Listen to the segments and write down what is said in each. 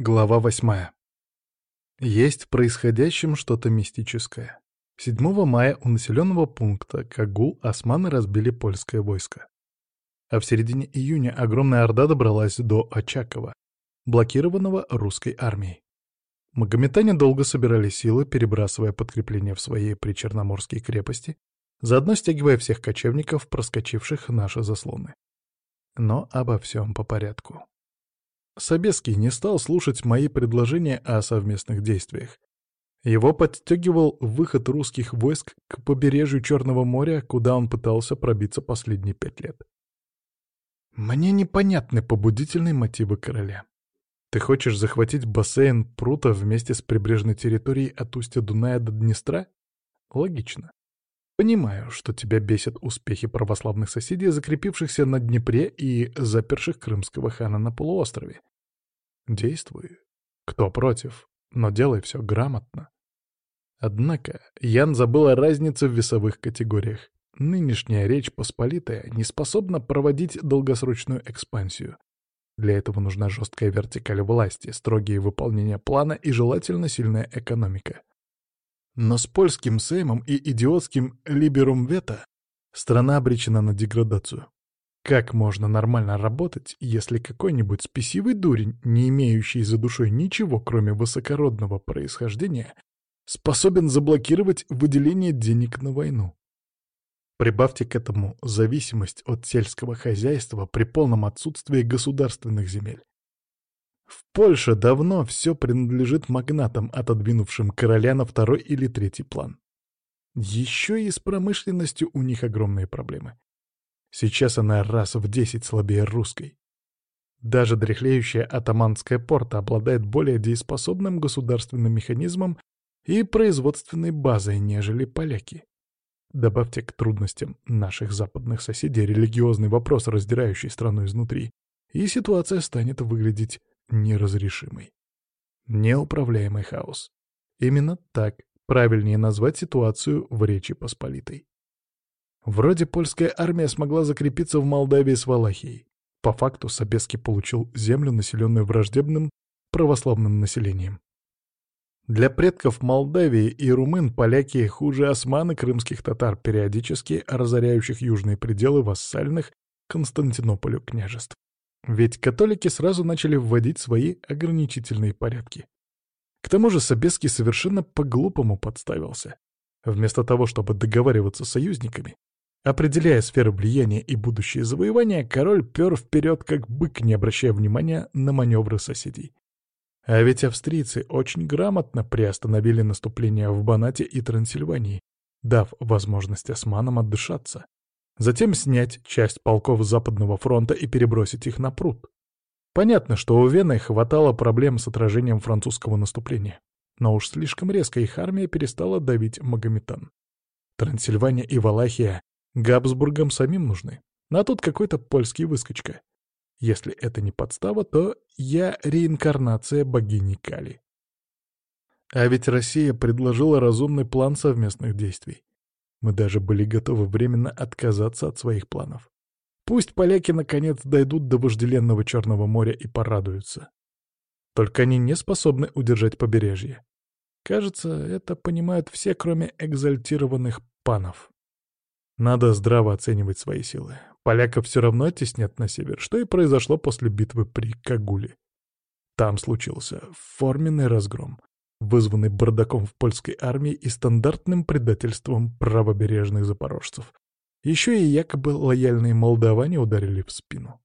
Глава восьмая. Есть в происходящем что-то мистическое. 7 мая у населенного пункта Кагул османы разбили польское войско. А в середине июня огромная орда добралась до Очакова, блокированного русской армией. Магометане долго собирали силы, перебрасывая подкрепления в свои причерноморские крепости, заодно стягивая всех кочевников, проскочивших наши заслоны. Но обо всем по порядку. Собеский не стал слушать мои предложения о совместных действиях. Его подстегивал выход русских войск к побережью Черного моря, куда он пытался пробиться последние пять лет. Мне непонятны побудительные мотивы короля. Ты хочешь захватить бассейн прута вместе с прибрежной территорией от устья Дуная до Днестра? Логично. Понимаю, что тебя бесят успехи православных соседей, закрепившихся на Днепре и заперших крымского хана на полуострове. Действуй. Кто против? Но делай все грамотно. Однако Ян забыл о разнице в весовых категориях. Нынешняя Речь Посполитая не способна проводить долгосрочную экспансию. Для этого нужна жесткая вертикаль власти, строгие выполнения плана и желательно сильная экономика. Но с польским сеймом и идиотским либерум вето страна обречена на деградацию. Как можно нормально работать, если какой-нибудь спесивый дурень, не имеющий за душой ничего, кроме высокородного происхождения, способен заблокировать выделение денег на войну? Прибавьте к этому зависимость от сельского хозяйства при полном отсутствии государственных земель. В Польше давно все принадлежит магнатам, отодвинувшим короля на второй или третий план. Еще и с промышленностью у них огромные проблемы. Сейчас она раз в десять слабее русской. Даже дряхлеющая атаманская порта обладает более дееспособным государственным механизмом и производственной базой, нежели поляки. Добавьте к трудностям наших западных соседей религиозный вопрос, раздирающий страну изнутри, и ситуация станет выглядеть неразрешимой. Неуправляемый хаос. Именно так правильнее назвать ситуацию в Речи Посполитой. Вроде польская армия смогла закрепиться в Молдавии с Валахией. По факту Собеский получил землю, населенную враждебным православным населением. Для предков Молдавии и румын поляки хуже осман и крымских татар, периодически разоряющих южные пределы вассальных Константинополю княжеств. Ведь католики сразу начали вводить свои ограничительные порядки. К тому же Собеский совершенно по-глупому подставился. Вместо того, чтобы договариваться с союзниками, Определяя сферу влияния и будущее завоевания, король пер вперед как бык, не обращая внимания на маневры соседей. А ведь австрийцы очень грамотно приостановили наступление в Банате и Трансильвании, дав возможность османам отдышаться. Затем снять часть полков Западного фронта и перебросить их на пруд. Понятно, что у Вены хватало проблем с отражением французского наступления, но уж слишком резко их армия перестала давить Магометан. Трансильвания и Валахия Габсбургам самим нужны. А тут какой-то польский выскочка. Если это не подстава, то я реинкарнация богини Кали. А ведь Россия предложила разумный план совместных действий. Мы даже были готовы временно отказаться от своих планов. Пусть поляки наконец дойдут до вожделенного Черного моря и порадуются. Только они не способны удержать побережье. Кажется, это понимают все, кроме экзальтированных панов. Надо здраво оценивать свои силы. Поляков все равно оттеснят на север, что и произошло после битвы при Кагуле. Там случился форменный разгром, вызванный бардаком в польской армии и стандартным предательством правобережных запорожцев. Еще и якобы лояльные молдаване ударили в спину.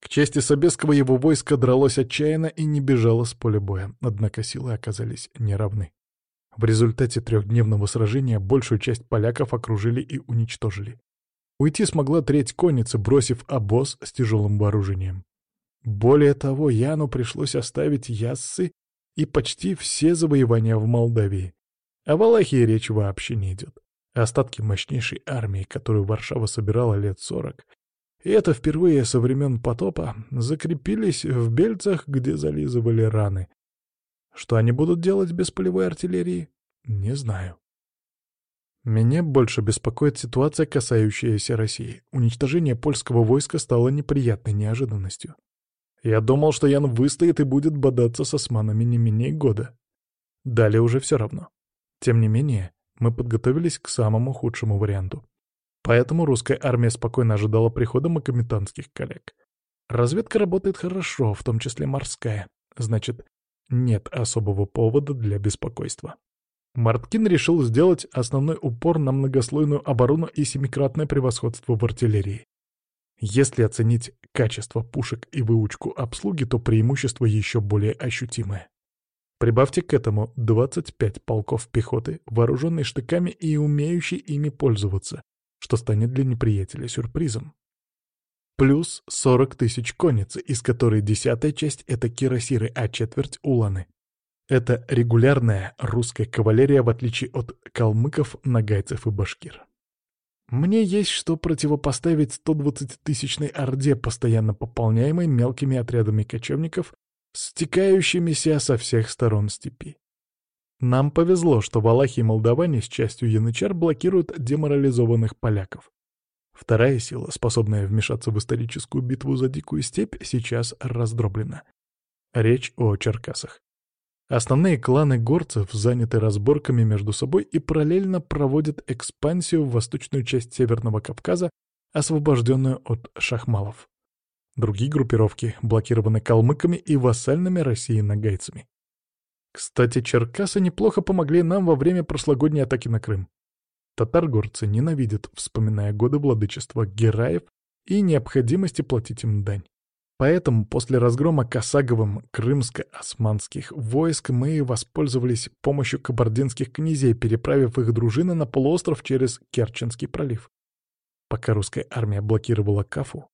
К чести Собеского его войско дралось отчаянно и не бежало с поля боя, однако силы оказались неравны. В результате трехдневного сражения большую часть поляков окружили и уничтожили. Уйти смогла треть конницы, бросив обоз с тяжелым вооружением. Более того, Яну пришлось оставить Яссы и почти все завоевания в Молдавии. О Валахии речь вообще не идет. Остатки мощнейшей армии, которую Варшава собирала лет сорок, и это впервые со времен потопа, закрепились в Бельцах, где зализывали раны, что они будут делать без полевой артиллерии? Не знаю. Меня больше беспокоит ситуация, касающаяся России. Уничтожение польского войска стало неприятной неожиданностью. Я думал, что Ян выстоит и будет бодаться с османами не менее года. Далее уже все равно. Тем не менее, мы подготовились к самому худшему варианту. Поэтому русская армия спокойно ожидала прихода макометанских коллег. Разведка работает хорошо, в том числе морская. Значит, нет особого повода для беспокойства. Марткин решил сделать основной упор на многослойную оборону и семикратное превосходство в артиллерии. Если оценить качество пушек и выучку обслуги, то преимущество еще более ощутимое. Прибавьте к этому 25 полков пехоты, вооруженные штыками и умеющие ими пользоваться, что станет для неприятеля сюрпризом. Плюс 40 тысяч конницы, из которой десятая часть — это кирасиры, а четверть — уланы. Это регулярная русская кавалерия, в отличие от калмыков, нагайцев и башкир. Мне есть что противопоставить 120-тысячной орде, постоянно пополняемой мелкими отрядами кочевников, стекающимися со всех сторон степи. Нам повезло, что валахи и молдаване с частью янычар блокируют деморализованных поляков. Вторая сила, способная вмешаться в историческую битву за дикую степь, сейчас раздроблена. Речь о черкасах. Основные кланы горцев заняты разборками между собой и параллельно проводят экспансию в восточную часть Северного Кавказа, освобожденную от шахмалов. Другие группировки блокированы калмыками и вассальными России нагайцами. Кстати, черкасы неплохо помогли нам во время прошлогодней атаки на Крым. Татар-горцы ненавидят, вспоминая годы владычества Гераев и необходимости платить им дань. Поэтому после разгрома Косаговым крымско-османских войск мы воспользовались помощью кабардинских князей, переправив их дружины на полуостров через Керченский пролив. Пока русская армия блокировала Кафу,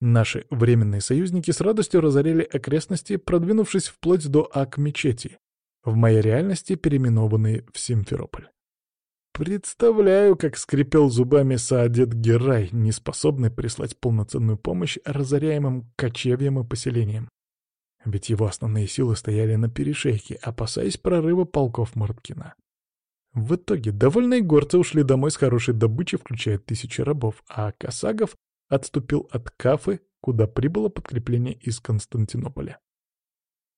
наши временные союзники с радостью разорили окрестности, продвинувшись вплоть до Ак-мечети, в моей реальности переименованной в Симферополь. Представляю, как скрипел зубами Саадет Герай, неспособный прислать полноценную помощь разоряемым кочевьям и поселениям. Ведь его основные силы стояли на перешейке, опасаясь прорыва полков Марткина. В итоге довольные горцы ушли домой с хорошей добычей, включая тысячи рабов, а Косагов отступил от Кафы, куда прибыло подкрепление из Константинополя.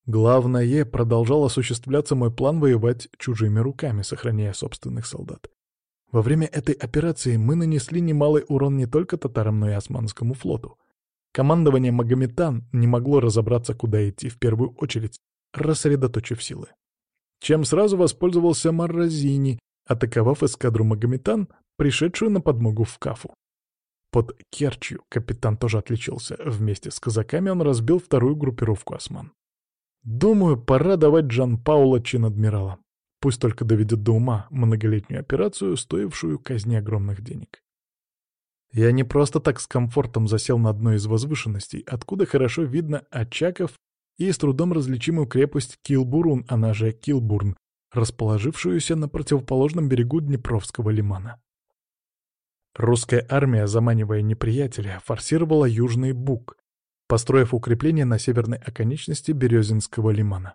Главное, продолжал осуществляться мой план воевать чужими руками, сохраняя собственных солдат. Во время этой операции мы нанесли немалый урон не только татарам, но и османскому флоту. Командование Магометан не могло разобраться, куда идти в первую очередь, рассредоточив силы. Чем сразу воспользовался Марразини, атаковав эскадру Магометан, пришедшую на подмогу в Кафу. Под Керчью капитан тоже отличился. Вместе с казаками он разбил вторую группировку осман. Думаю, пора давать Джан Паула чин адмирала. Пусть только доведет до ума многолетнюю операцию, стоившую казни огромных денег. Я не просто так с комфортом засел на одной из возвышенностей, откуда хорошо видно Очаков и с трудом различимую крепость Килбурун, она же Килбурн, расположившуюся на противоположном берегу Днепровского лимана. Русская армия, заманивая неприятеля, форсировала Южный Буг, построив укрепление на северной оконечности Березинского лимана.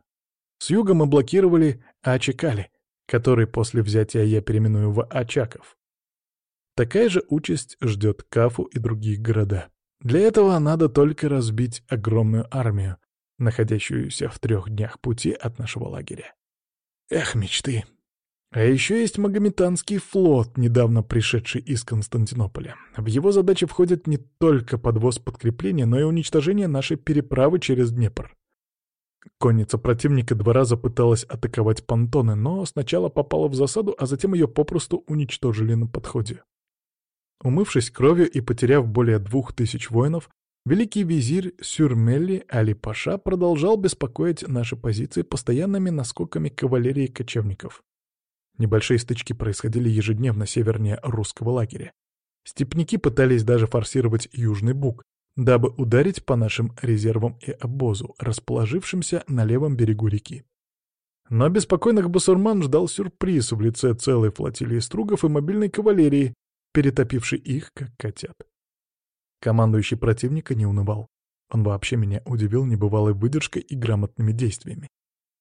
С юга мы блокировали Ачекали, который после взятия я переименую в Очаков. Такая же участь ждет Кафу и другие города. Для этого надо только разбить огромную армию, находящуюся в трех днях пути от нашего лагеря. Эх, мечты! А еще есть Магометанский флот, недавно пришедший из Константинополя. В его задачи входит не только подвоз подкрепления, но и уничтожение нашей переправы через Днепр. Конница противника два раза пыталась атаковать понтоны, но сначала попала в засаду, а затем ее попросту уничтожили на подходе. Умывшись кровью и потеряв более двух тысяч воинов, великий визирь Сюрмелли Али-Паша продолжал беспокоить наши позиции постоянными наскоками кавалерии кочевников. Небольшие стычки происходили ежедневно севернее русского лагеря. Степники пытались даже форсировать Южный Буг, дабы ударить по нашим резервам и обозу, расположившимся на левом берегу реки. Но беспокойных басурман ждал сюрприз в лице целой флотилии стругов и мобильной кавалерии, перетопившей их, как котят. Командующий противника не унывал. Он вообще меня удивил небывалой выдержкой и грамотными действиями.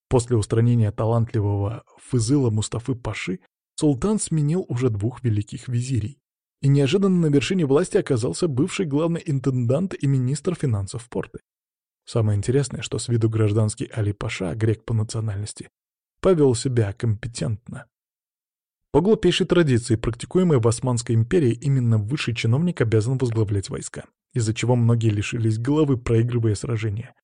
После устранения талантливого Фызыла Мустафы Паши султан сменил уже двух великих визирей. И неожиданно на вершине власти оказался бывший главный интендант и министр финансов порты. Самое интересное, что с виду гражданский Али Паша, грек по национальности, повел себя компетентно. По глупейшей традиции, практикуемой в Османской империи, именно высший чиновник обязан возглавлять войска, из-за чего многие лишились головы, проигрывая сражения.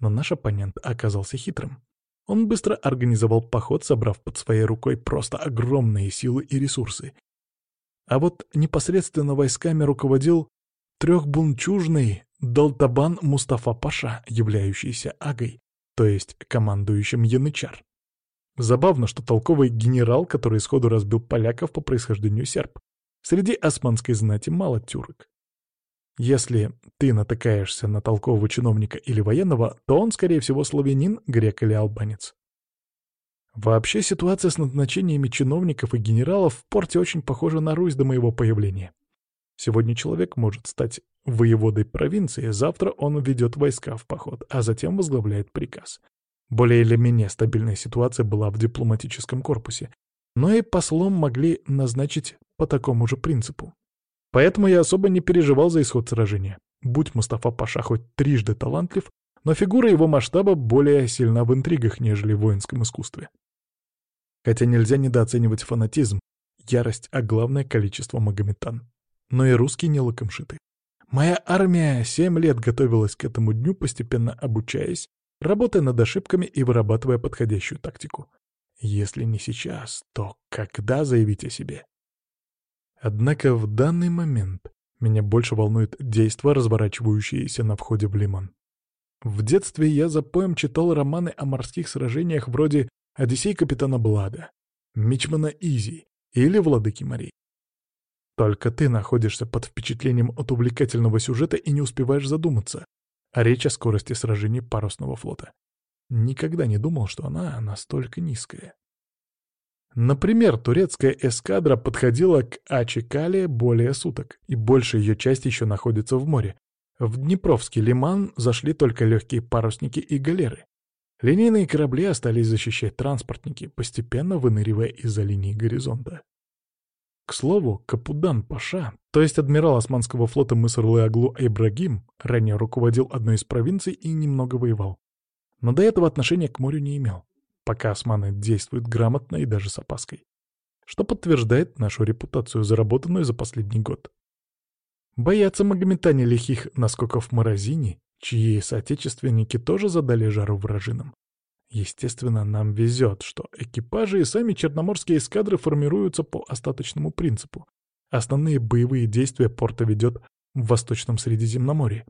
Но наш оппонент оказался хитрым. Он быстро организовал поход, собрав под своей рукой просто огромные силы и ресурсы. А вот непосредственно войсками руководил трехбунчужный Далтабан Мустафа Паша, являющийся Агой, то есть командующим Янычар. Забавно, что толковый генерал, который сходу разбил поляков по происхождению серб. Среди османской знати мало тюрок. Если ты натыкаешься на толкового чиновника или военного, то он, скорее всего, славянин, грек или албанец. Вообще ситуация с назначениями чиновников и генералов в порте очень похожа на Русь до моего появления. Сегодня человек может стать воеводой провинции, завтра он ведет войска в поход, а затем возглавляет приказ. Более или менее стабильная ситуация была в дипломатическом корпусе, но и послом могли назначить по такому же принципу. Поэтому я особо не переживал за исход сражения. Будь Мустафа Паша хоть трижды талантлив, но фигура его масштаба более сильна в интригах, нежели в воинском искусстве. Хотя нельзя недооценивать фанатизм, ярость, а главное — количество магометан. Но и русские не лакомшиты. Моя армия семь лет готовилась к этому дню, постепенно обучаясь, работая над ошибками и вырабатывая подходящую тактику. Если не сейчас, то когда заявить о себе? Однако в данный момент меня больше волнует действо, разворачивающееся на входе в Лиман. В детстве я за поем читал романы о морских сражениях вроде «Одиссей капитана Блада», «Мичмана Изи» или «Владыки морей». Только ты находишься под впечатлением от увлекательного сюжета и не успеваешь задуматься, а речь о скорости сражений парусного флота. Никогда не думал, что она настолько низкая. Например, турецкая эскадра подходила к Ачикале более суток, и большая ее часть еще находится в море. В Днепровский лиман зашли только легкие парусники и галеры. Линейные корабли остались защищать транспортники, постепенно выныривая из-за линии горизонта. К слову, Капудан Паша, то есть адмирал Османского флота Мысрлы-Аглу Ибрагим, ранее руководил одной из провинций и немного воевал. Но до этого отношения к морю не имел, пока османы действуют грамотно и даже с опаской. Что подтверждает нашу репутацию, заработанную за последний год. Боятся магометане лихих наскоков Морозини, чьи соотечественники тоже задали жару вражинам. Естественно, нам везет, что экипажи и сами черноморские эскадры формируются по остаточному принципу. Основные боевые действия порта ведет в Восточном Средиземноморье.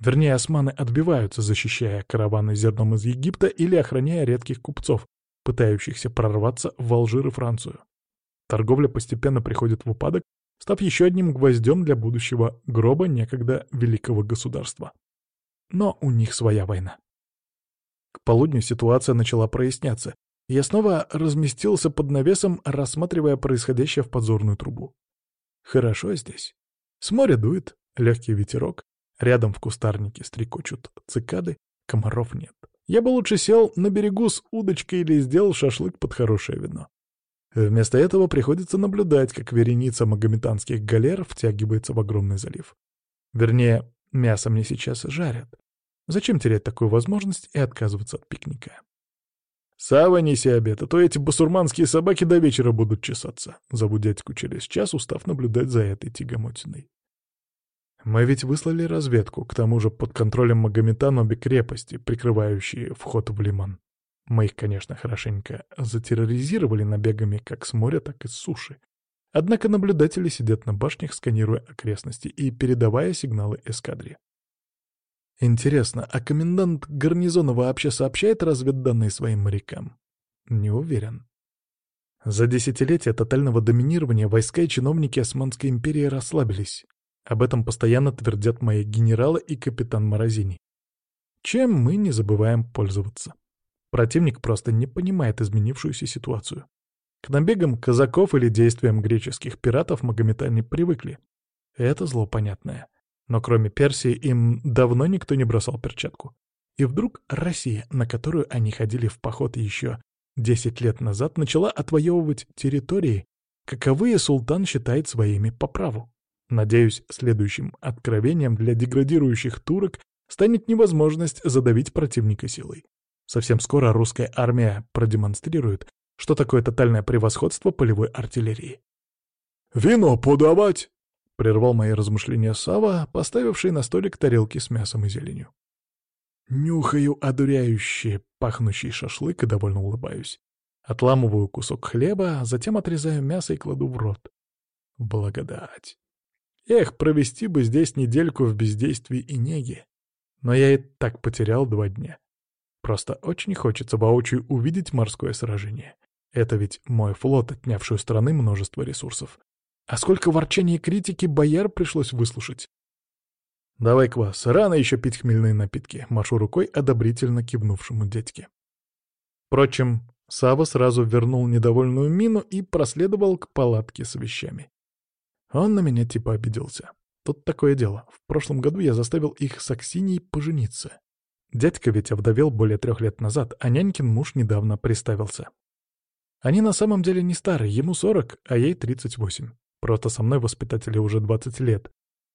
Вернее, османы отбиваются, защищая караваны зерном из Египта или охраняя редких купцов, пытающихся прорваться в Алжир и Францию. Торговля постепенно приходит в упадок, став еще одним гвоздем для будущего гроба некогда великого государства. Но у них своя война. К полудню ситуация начала проясняться. Я снова разместился под навесом, рассматривая происходящее в подзорную трубу. Хорошо здесь. С моря дует, легкий ветерок, рядом в кустарнике стрекочут цикады, комаров нет. Я бы лучше сел на берегу с удочкой или сделал шашлык под хорошее вино. Вместо этого приходится наблюдать, как вереница магометанских галер втягивается в огромный залив. Вернее, мясо мне сейчас жарят. Зачем терять такую возможность и отказываться от пикника? «Сава, неси обед, а то эти басурманские собаки до вечера будут чесаться», — зову дядьку через час, устав наблюдать за этой тягомотиной. Мы ведь выслали разведку, к тому же под контролем Магометан обе крепости, прикрывающие вход в лиман. Мы их, конечно, хорошенько затерроризировали набегами как с моря, так и с суши. Однако наблюдатели сидят на башнях, сканируя окрестности и передавая сигналы эскадре. Интересно, а комендант гарнизона вообще сообщает разведданные своим морякам? Не уверен. За десятилетия тотального доминирования войска и чиновники Османской империи расслабились. Об этом постоянно твердят мои генералы и капитан Морозини. Чем мы не забываем пользоваться. Противник просто не понимает изменившуюся ситуацию. К набегам казаков или действиям греческих пиратов магометане привыкли. Это зло понятное. Но кроме Персии им давно никто не бросал перчатку. И вдруг Россия, на которую они ходили в поход еще 10 лет назад, начала отвоевывать территории, каковые султан считает своими по праву. Надеюсь, следующим откровением для деградирующих турок станет невозможность задавить противника силой. Совсем скоро русская армия продемонстрирует, что такое тотальное превосходство полевой артиллерии. «Вино подавать!» — прервал мои размышления Сава, поставивший на столик тарелки с мясом и зеленью. Нюхаю одуряющий, пахнущий шашлык и довольно улыбаюсь. Отламываю кусок хлеба, затем отрезаю мясо и кладу в рот. Благодать. Эх, провести бы здесь недельку в бездействии и неге. Но я и так потерял два дня. Просто очень хочется воочию увидеть морское сражение. Это ведь мой флот, отнявший у страны множество ресурсов. А сколько ворчаний и критики бояр пришлось выслушать. «Давай квас, рано еще пить хмельные напитки», — машу рукой одобрительно кивнувшему дядьке. Впрочем, Сава сразу вернул недовольную мину и проследовал к палатке с вещами. Он на меня типа обиделся. Тут такое дело. В прошлом году я заставил их с Аксиньей пожениться. Дядька ведь овдовел более трех лет назад, а нянькин муж недавно приставился. Они на самом деле не старые, ему 40, а ей 38. Просто со мной воспитатели уже 20 лет.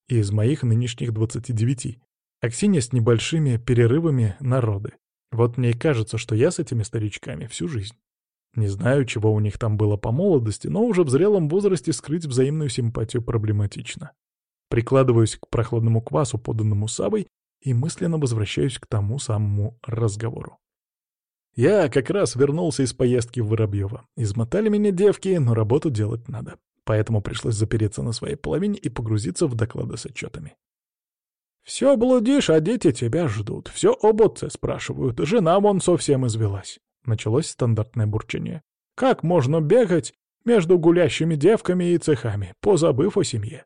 И из моих нынешних 29. Аксинья с небольшими перерывами народы. Вот мне и кажется, что я с этими старичками всю жизнь. Не знаю, чего у них там было по молодости, но уже в зрелом возрасте скрыть взаимную симпатию проблематично. Прикладываюсь к прохладному квасу, поданному Савой, и мысленно возвращаюсь к тому самому разговору. Я как раз вернулся из поездки в Воробьево. Измотали меня девки, но работу делать надо. Поэтому пришлось запереться на своей половине и погрузиться в доклады с отчетами. «Все блудишь, а дети тебя ждут. Все об отце спрашивают. Жена вон совсем извелась». Началось стандартное бурчание. «Как можно бегать между гулящими девками и цехами, позабыв о семье?»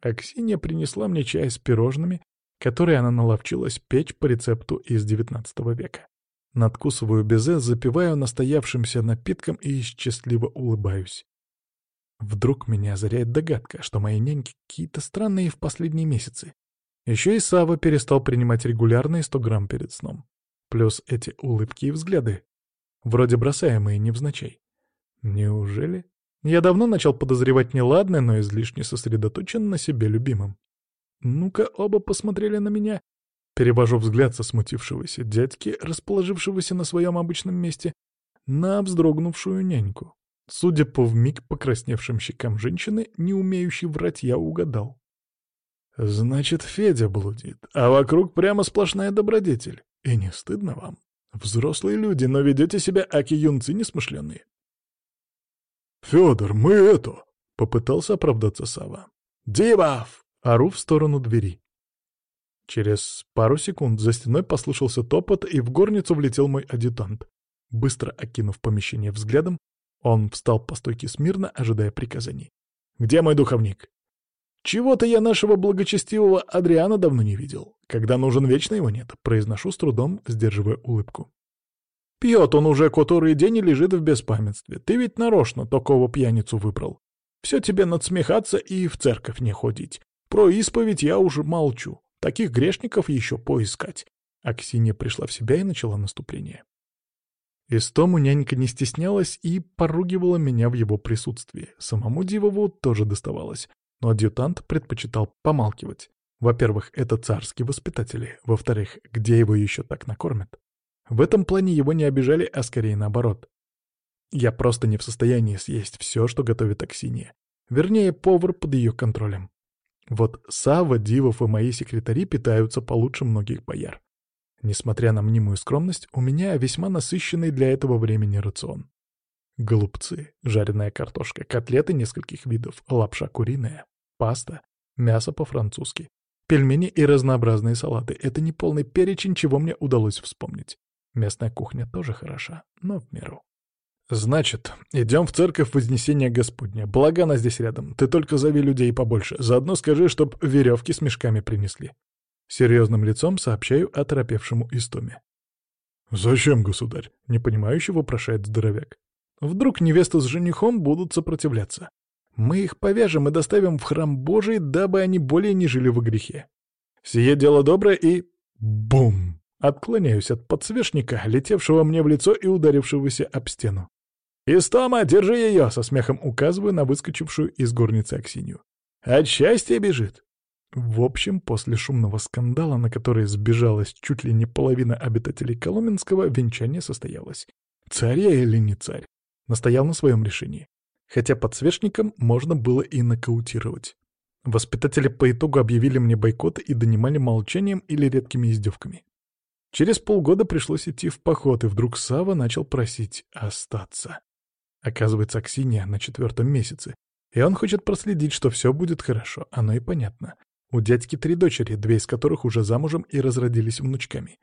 Аксинья принесла мне чай с пирожными, которые она наловчилась печь по рецепту из XIX века. Надкусываю безе, запиваю настоявшимся напитком и счастливо улыбаюсь. Вдруг меня озаряет догадка, что мои няньки какие-то странные в последние месяцы. Еще и Сава перестал принимать регулярные 100 грамм перед сном. Плюс эти улыбки и взгляды. Вроде бросаемые невзначай. Неужели? Я давно начал подозревать неладное, но излишне сосредоточен на себе любимом. Ну-ка, оба посмотрели на меня, Перевожу взгляд со смутившегося дядьки, расположившегося на своем обычном месте, на вздрогнувшую няньку. Судя по вмиг покрасневшим щекам женщины, не умеющей врать, я угадал. Значит, Федя блудит, а вокруг прямо сплошная добродетель. И не стыдно вам? Взрослые люди, но ведете себя аки юнцы несмышленные. «Федор, мы это...» — попытался оправдаться Сава. «Дивав!» — ору в сторону двери. Через пару секунд за стеной послышался топот, и в горницу влетел мой адъютант. Быстро окинув помещение взглядом, он встал по стойке смирно, ожидая приказаний. «Где мой духовник?» «Чего-то я нашего благочестивого Адриана давно не видел. Когда нужен, вечно его нет», — произношу с трудом, сдерживая улыбку. «Пьет он уже который день и лежит в беспамятстве. Ты ведь нарочно такого пьяницу выбрал. Все тебе надсмехаться и в церковь не ходить. Про исповедь я уже молчу. Таких грешников еще поискать. А Ксения пришла в себя и начала наступление. Истому нянька не стеснялась и поругивала меня в его присутствии. Самому Дивову тоже доставалось, но адъютант предпочитал помалкивать. Во-первых, это царские воспитатели. Во-вторых, где его еще так накормят? В этом плане его не обижали, а скорее наоборот. Я просто не в состоянии съесть все, что готовит Аксинья. Вернее, повар под ее контролем. Вот Сава, Дивов и мои секретари питаются получше многих бояр. Несмотря на мнимую скромность, у меня весьма насыщенный для этого времени рацион. Голубцы, жареная картошка, котлеты нескольких видов, лапша куриная, паста, мясо по-французски, пельмени и разнообразные салаты. Это не полный перечень, чего мне удалось вспомнить. Местная кухня тоже хороша, но в меру. «Значит, идем в церковь Вознесения Господня. Благо она здесь рядом. Ты только зови людей побольше. Заодно скажи, чтоб веревки с мешками принесли». Серьезным лицом сообщаю оторопевшему Истоме. «Зачем, государь?» — непонимающе вопрошает здоровяк. «Вдруг невеста с женихом будут сопротивляться. Мы их повяжем и доставим в храм Божий, дабы они более не жили в грехе. Сие дело доброе и... Бум!» Отклоняюсь от подсвечника, летевшего мне в лицо и ударившегося об стену. «Истома, держи ее!» — со смехом указываю на выскочившую из горницы Аксинью. «От счастья бежит!» В общем, после шумного скандала, на который сбежалась чуть ли не половина обитателей Коломенского, венчание состоялось. Царь я или не царь? Настоял на своем решении. Хотя подсвечником можно было и нокаутировать. Воспитатели по итогу объявили мне бойкот и донимали молчанием или редкими издевками. Через полгода пришлось идти в поход, и вдруг Сава начал просить остаться. Оказывается, Аксинья на четвертом месяце, и он хочет проследить, что все будет хорошо, оно и понятно. У дядьки три дочери, две из которых уже замужем и разродились внучками.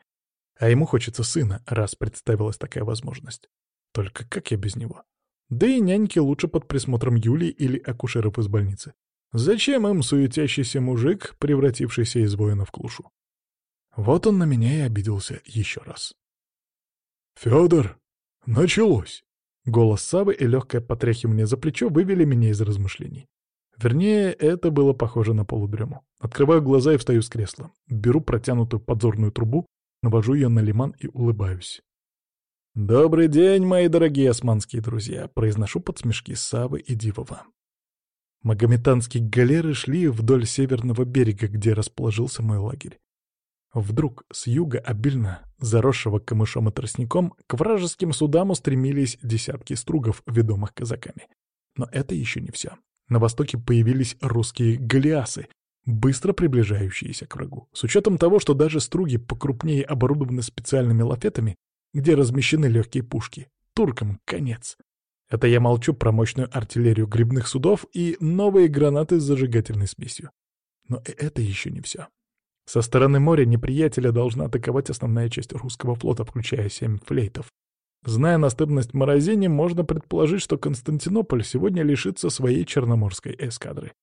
А ему хочется сына, раз представилась такая возможность. Только как я без него? Да и няньки лучше под присмотром Юлии или акушеров из больницы. Зачем им суетящийся мужик, превратившийся из воина в клушу? Вот он на меня и обиделся еще раз. «Федор, началось!» Голос Савы и легкое потряхивание за плечо вывели меня из размышлений. Вернее, это было похоже на полудрему. Открываю глаза и встаю с кресла. Беру протянутую подзорную трубу, навожу ее на лиман и улыбаюсь. «Добрый день, мои дорогие османские друзья!» — произношу под смешки Савы и Дивова. Магометанские галеры шли вдоль северного берега, где расположился мой лагерь. Вдруг с юга, обильно заросшего камышом и тростником, к вражеским судам устремились десятки стругов, ведомых казаками. Но это еще не все. На востоке появились русские галиасы, быстро приближающиеся к врагу. С учетом того, что даже струги покрупнее оборудованы специальными лафетами, где размещены легкие пушки. Туркам конец. Это я молчу про мощную артиллерию грибных судов и новые гранаты с зажигательной смесью. Но это еще не все. Со стороны моря неприятеля должна атаковать основная часть русского флота, включая семь флейтов. Зная настырность Морозини, можно предположить, что Константинополь сегодня лишится своей черноморской эскадры.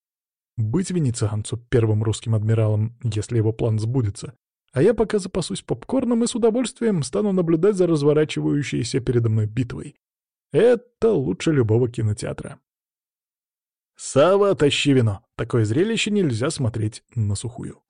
Быть венецианцу первым русским адмиралом, если его план сбудется. А я пока запасусь попкорном и с удовольствием стану наблюдать за разворачивающейся передо мной битвой. Это лучше любого кинотеатра. Сава, тащи вино. Такое зрелище нельзя смотреть на сухую.